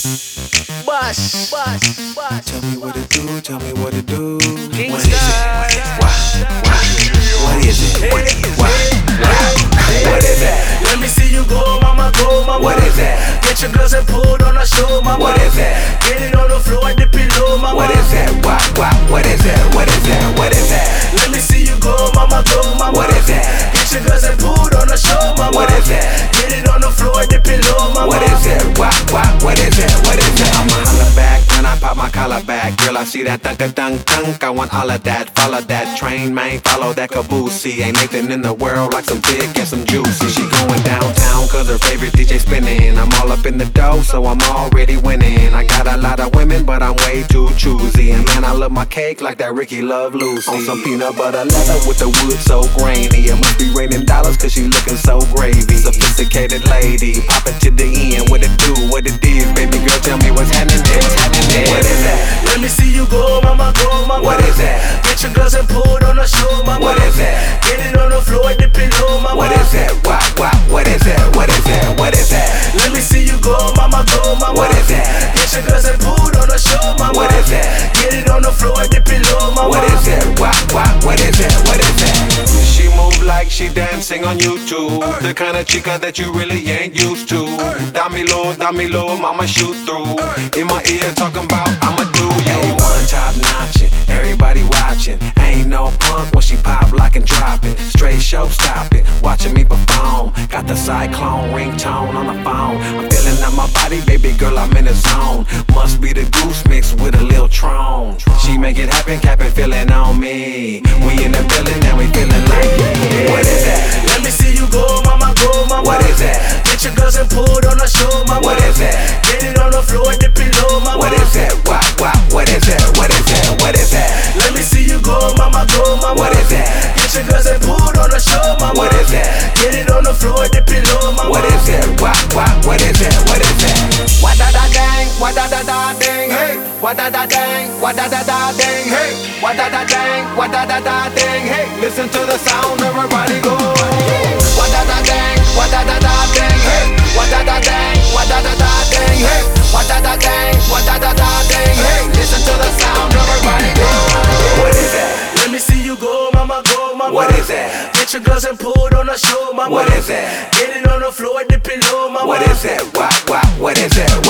Bus, bus, bus. Tell me what to do, tell me what to do. King What is it? Why? Why? What is it? What? Why? Why? What is it? Let me see you go, mama, go, mama. What is that? Get your girls and put on a show, mama. What is that? Get it on the floor and the pillow, mama. What is that? Why? Why? What is that? What is that? Collar back. Girl, I see that thunk a dunk dunk. I want all of that. Follow that train, man. Follow that caboose. Ain't nothing in the world like some dick and some juicy. She going downtown cause her favorite DJ spinning. I'm all up in the dough, so I'm already winning. I got a lot of women, but I'm way too choosy. And man, I love my cake like that Ricky Love Lucy. On some peanut butter leather with the wood so grainy. It must be raining dollars cause she looking so gravy. Sophisticated lady, you go, mama, go, mama. What is that? Get your girls and put on a show, mama. What is that? Get it on the floor and the pillow, mama. What is that? Why, why, what is that? What is that? What is that? Let me see you go, mama, go, mama. What is that? Get your girls and put on a show, mama. What is that? Get it on the floor and the pillow, mama. What is that? Why, why, what is that? What is that? She move like she dancing on YouTube. The kind of chica that you really ain't used to. Dami low, dami low, mama shoot through. In my ear talking about I'ma do you. Top notching, everybody watching. Ain't no punk when she pop, lock and drop it. Straight show stopping, watching me perform. Got the cyclone ringtone on the phone. I'm feeling out my body, baby girl, I'm in the zone. Must be the goose mixed with a little tron. She make it happen, capping, feeling on me. We in the building and we feeling like yeah. wada da dang, wada da da dang, hey, wada da dang, wada da da dang, hey. Listen to the sound, everybody go. Wada da dang, wada da da dang, hey, wada da dang, wada da da dang, hey, wada da dang, wada da da dang, hey. Listen to the sound, everybody go. What is that? Let me see you go, mama go, mama. What is that? Get your girls and pulled on the show, mama. What is that? Getting on the floor, dip it low, mama. What is that? What what what is that? What